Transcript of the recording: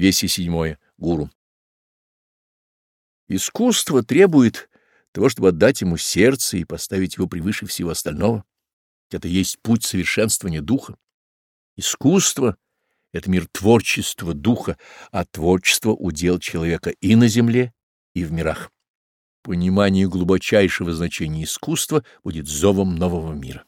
207. Гуру. Искусство требует того, чтобы отдать ему сердце и поставить его превыше всего остального. Это есть путь совершенствования духа. Искусство — это мир творчества духа, а творчество — удел человека и на земле, и в мирах. Понимание глубочайшего значения искусства будет зовом нового мира.